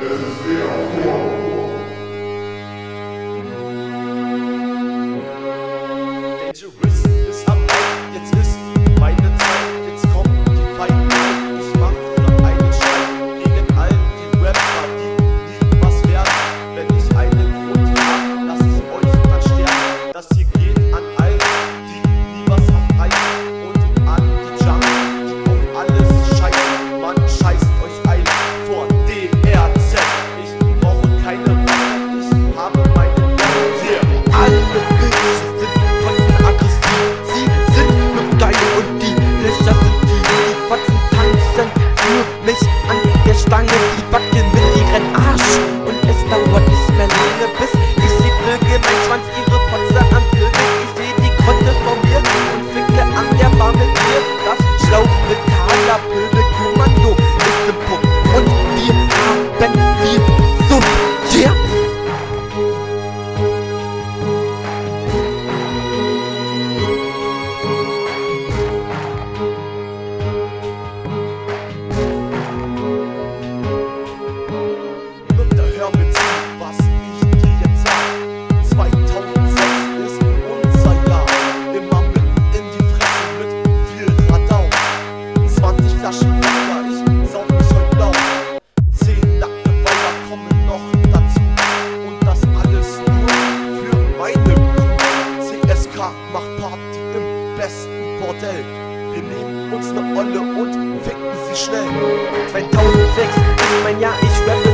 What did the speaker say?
resistir ao fogo. an Olympus ne Olle und ficken sie schnell. 2006 ist mein Jahr, ich rappe